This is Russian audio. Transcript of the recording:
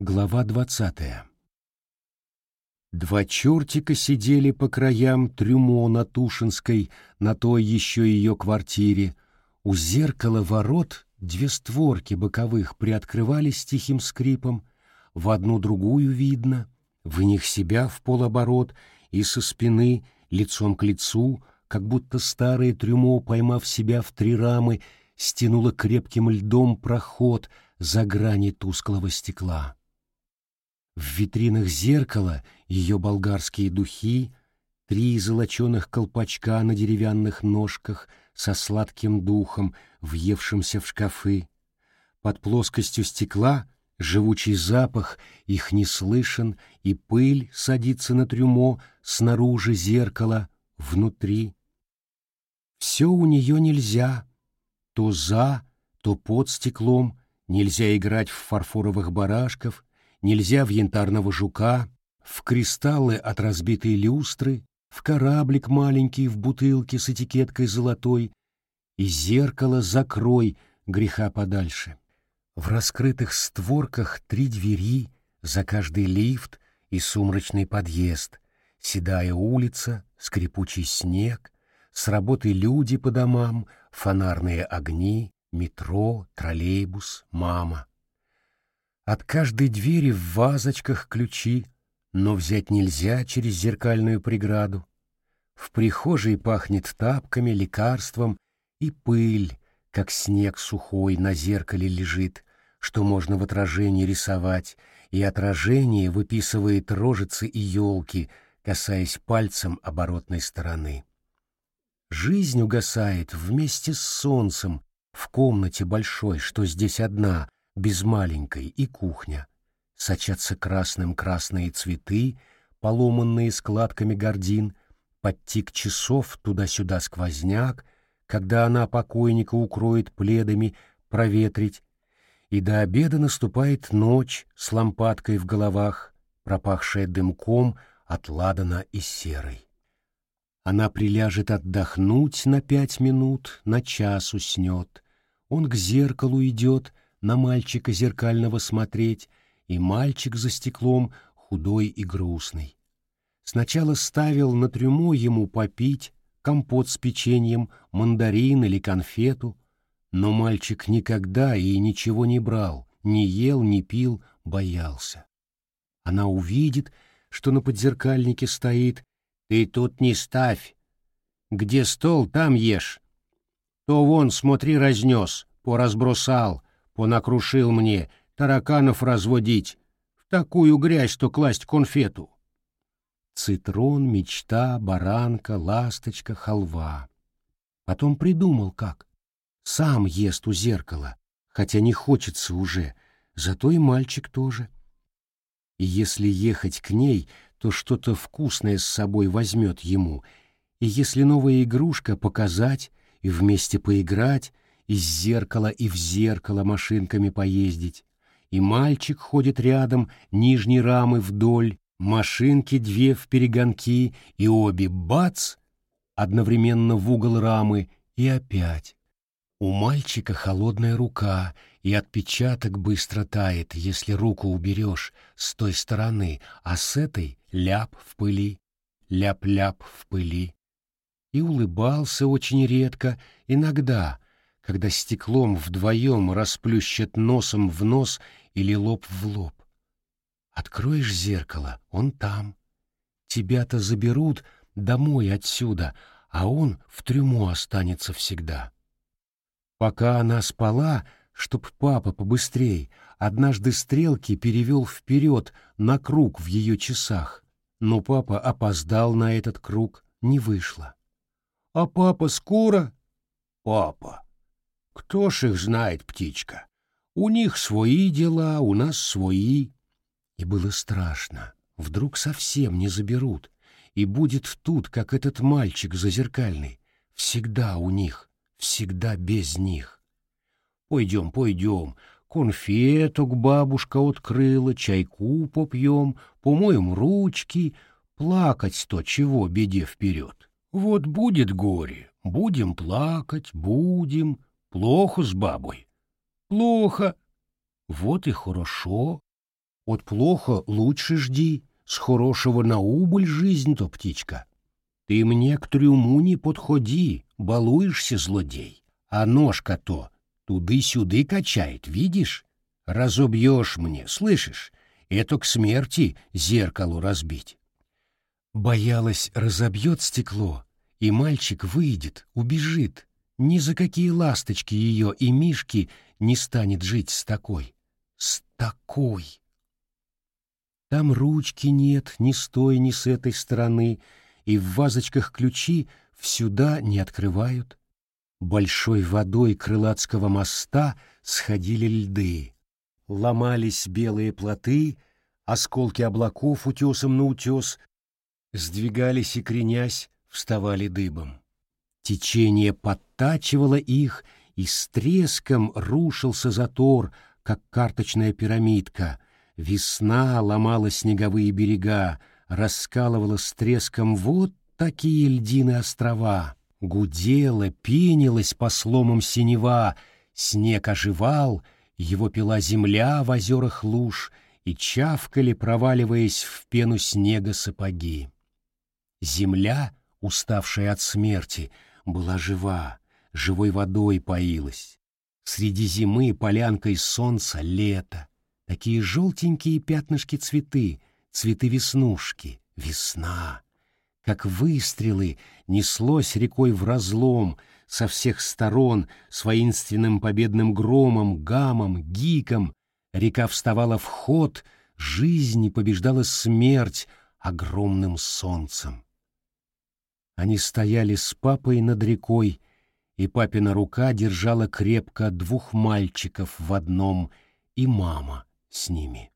Глава двадцатая. Два чертика сидели по краям трюмо на Тушинской, на той еще ее квартире. У зеркала ворот две створки боковых приоткрывались тихим скрипом, в одну другую видно, в них себя в полоборот и со спины, лицом к лицу, как будто старое трюмо, поймав себя в три рамы, стянуло крепким льдом проход за грани тусклого стекла. В витринах зеркала ее болгарские духи, три золоченых колпачка на деревянных ножках со сладким духом, въевшимся в шкафы. Под плоскостью стекла живучий запах их не слышен, и пыль садится на трюмо снаружи зеркала, внутри. Все у нее нельзя, то за, то под стеклом, нельзя играть в фарфоровых барашков, нельзя в янтарного жука, в кристаллы от разбитой люстры, в кораблик маленький в бутылке с этикеткой золотой, и зеркало закрой греха подальше. В раскрытых створках три двери, за каждый лифт и сумрачный подъезд, седая улица, скрипучий снег, с работы люди по домам, фонарные огни, метро, троллейбус, мама. От каждой двери в вазочках ключи, но взять нельзя через зеркальную преграду. В прихожей пахнет тапками, лекарством, и пыль, как снег сухой, на зеркале лежит, что можно в отражении рисовать, и отражение выписывает рожицы и елки, касаясь пальцем оборотной стороны. Жизнь угасает вместе с солнцем в комнате большой, что здесь одна, без маленькой, и кухня. Сочатся красным красные цветы, поломанные складками гордин, подтик часов туда-сюда сквозняк, когда она покойника укроет пледами, проветрить, и до обеда наступает ночь с лампадкой в головах, пропахшая дымком от ладана и серой. Она приляжет отдохнуть на пять минут, на час уснет. Он к зеркалу идет — на мальчика зеркального смотреть, и мальчик за стеклом худой и грустный. Сначала ставил на трюмо ему попить компот с печеньем, мандарин или конфету, но мальчик никогда и ничего не брал, не ел, не пил, боялся. Она увидит, что на подзеркальнике стоит «Ты тут не ставь! Где стол, там ешь! То вон, смотри, разнес, поразбросал, Понакрушил мне тараканов разводить, в такую грязь, что класть конфету. Цитрон, мечта, баранка, ласточка, халва. Потом придумал как. Сам ест у зеркала, хотя не хочется уже, зато и мальчик тоже. И если ехать к ней, то что-то вкусное с собой возьмет ему, и если новая игрушка показать и вместе поиграть, из зеркала и в зеркало машинками поездить. И мальчик ходит рядом, нижней рамы вдоль, машинки две в перегонки, и обе бац, одновременно в угол рамы, и опять. У мальчика холодная рука, и отпечаток быстро тает, если руку уберешь с той стороны, а с этой ляп в пыли, ляп-ляп в пыли. И улыбался очень редко, иногда, когда стеклом вдвоем расплющат носом в нос или лоб в лоб. Откроешь зеркало, он там. Тебя-то заберут домой отсюда, а он в трюмо останется всегда. Пока она спала, чтоб папа побыстрей, однажды стрелки перевел вперед на круг в ее часах, но папа опоздал на этот круг, не вышло. «А папа скоро?» «Папа, кто ж их знает, птичка? У них свои дела, у нас свои. И было страшно. Вдруг совсем не заберут. И будет тут, как этот мальчик зазеркальный. Всегда у них, всегда без них. Пойдем, пойдем. Конфеток бабушка открыла, чайку попьем, помоем ручки. Плакать-то чего беде вперед. Вот будет горе, будем плакать, будем. Плохо с бабой. Плохо. Вот и хорошо. От плохо лучше жди, с хорошего на убыль жизнь-то, птичка. Ты мне к трюму не подходи, балуешься, злодей. А ножка-то туды-сюды качает, видишь? Разобьешь мне, слышишь? Это к смерти зеркалу разбить. Боялась, разобьет стекло, и мальчик выйдет, убежит. Ни за какие ласточки ее и Мишки не станет жить с такой. С такой. Там ручки нет ни с той, ни с этой стороны, и в вазочках ключи всюда не открывают. Большой водой крылатского моста сходили льды. Ломались белые плоты, осколки облаков утесом на утес, сдвигались и кренясь, вставали дыбом. Течение подтачивало их, и с треском рушился затор, как карточная пирамидка. Весна ломала снеговые берега, раскалывала с треском вот такие льдины острова. Гудела, пенилась по сломам синева, снег оживал, его пила земля в озерах луж, и чавкали, проваливаясь в пену снега сапоги. Земля, уставшая от смерти, была жива, живой водой поилась. Среди зимы полянкой солнца лето, такие желтенькие пятнышки цветы, цветы веснушки, весна. Как выстрелы неслось рекой в разлом со всех сторон с воинственным победным громом, гамом, гиком. Река вставала в ход, жизнь побеждала смерть огромным солнцем. Они стояли с папой над рекой, и папина рука держала крепко двух мальчиков в одном, и мама с ними.